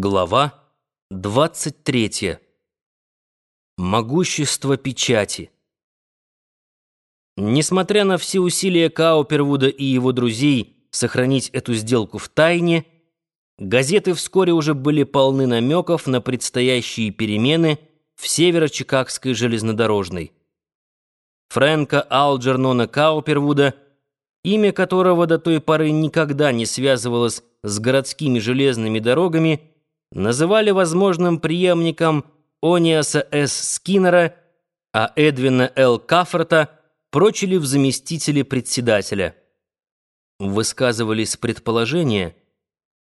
Глава 23. Могущество печати. Несмотря на все усилия Каупервуда и его друзей сохранить эту сделку в тайне, газеты вскоре уже были полны намеков на предстоящие перемены в северо-чикагской железнодорожной. Фрэнка Алджернона Каупервуда, имя которого до той поры никогда не связывалось с городскими железными дорогами, называли возможным преемником Ониаса С. Скиннера, а Эдвина Л. Каффорта прочили в заместители председателя. Высказывались предположения,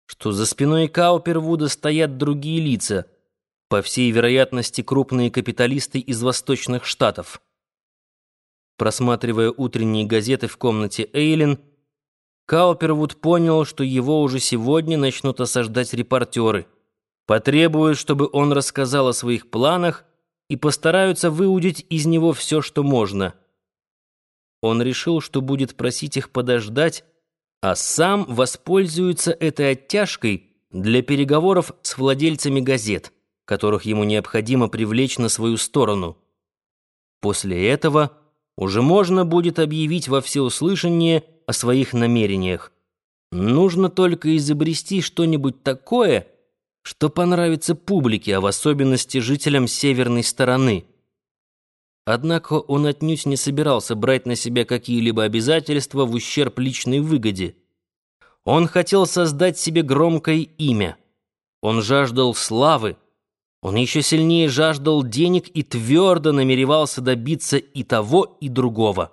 что за спиной Каупервуда стоят другие лица, по всей вероятности крупные капиталисты из Восточных Штатов. Просматривая утренние газеты в комнате Эйлин, Каупервуд понял, что его уже сегодня начнут осаждать репортеры – потребуют, чтобы он рассказал о своих планах и постараются выудить из него все, что можно. Он решил, что будет просить их подождать, а сам воспользуется этой оттяжкой для переговоров с владельцами газет, которых ему необходимо привлечь на свою сторону. После этого уже можно будет объявить во всеуслышание о своих намерениях. Нужно только изобрести что-нибудь такое, что понравится публике, а в особенности жителям северной стороны. Однако он отнюдь не собирался брать на себя какие-либо обязательства в ущерб личной выгоде. Он хотел создать себе громкое имя. Он жаждал славы. Он еще сильнее жаждал денег и твердо намеревался добиться и того, и другого.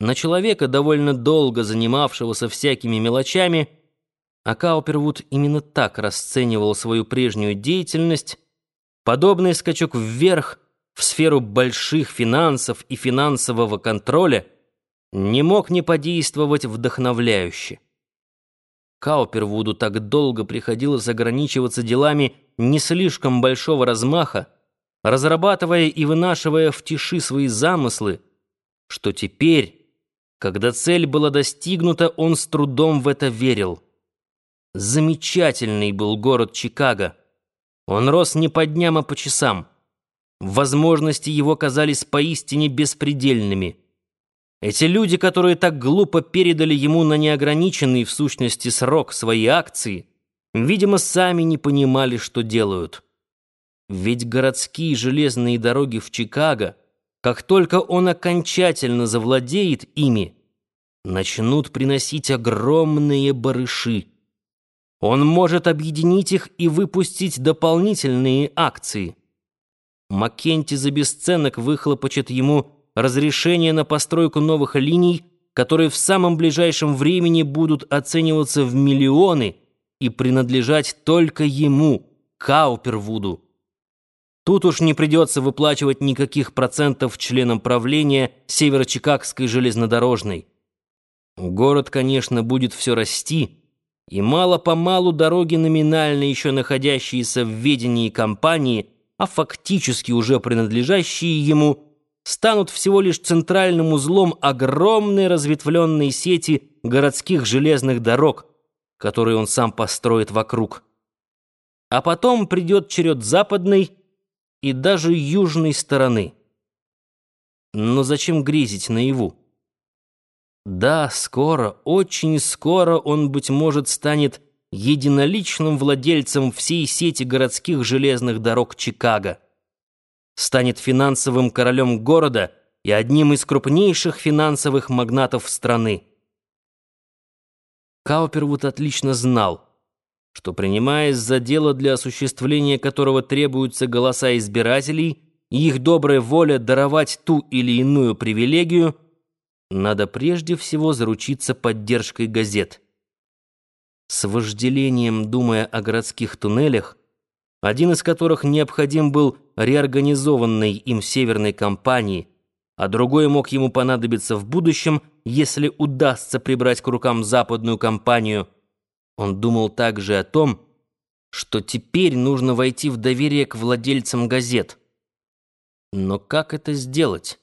На человека, довольно долго занимавшегося всякими мелочами, а Каупервуд именно так расценивал свою прежнюю деятельность. Подобный скачок вверх в сферу больших финансов и финансового контроля не мог не подействовать вдохновляюще. Каупервуду так долго приходилось ограничиваться делами не слишком большого размаха, разрабатывая и вынашивая в тиши свои замыслы, что теперь, когда цель была достигнута, он с трудом в это верил. Замечательный был город Чикаго. Он рос не по дням, а по часам. Возможности его казались поистине беспредельными. Эти люди, которые так глупо передали ему на неограниченный в сущности срок свои акции, видимо, сами не понимали, что делают. Ведь городские железные дороги в Чикаго, как только он окончательно завладеет ими, начнут приносить огромные барыши. Он может объединить их и выпустить дополнительные акции. Маккенти за бесценок выхлопочет ему разрешение на постройку новых линий, которые в самом ближайшем времени будут оцениваться в миллионы и принадлежать только ему, Каупервуду. Тут уж не придется выплачивать никаких процентов членам правления Северо-Чикагской железнодорожной. Город, конечно, будет все расти, и мало-помалу дороги, номинально еще находящиеся в ведении компании, а фактически уже принадлежащие ему, станут всего лишь центральным узлом огромной разветвленной сети городских железных дорог, которые он сам построит вокруг. А потом придет черед западной и даже южной стороны. Но зачем грезить наяву? Да, скоро, очень скоро он, быть может, станет единоличным владельцем всей сети городских железных дорог Чикаго. Станет финансовым королем города и одним из крупнейших финансовых магнатов страны. Каупервуд отлично знал, что, принимаясь за дело, для осуществления которого требуются голоса избирателей и их добрая воля даровать ту или иную привилегию – надо прежде всего заручиться поддержкой газет. С вожделением думая о городских туннелях, один из которых необходим был реорганизованной им северной компании, а другой мог ему понадобиться в будущем, если удастся прибрать к рукам западную компанию, он думал также о том, что теперь нужно войти в доверие к владельцам газет. Но как это сделать?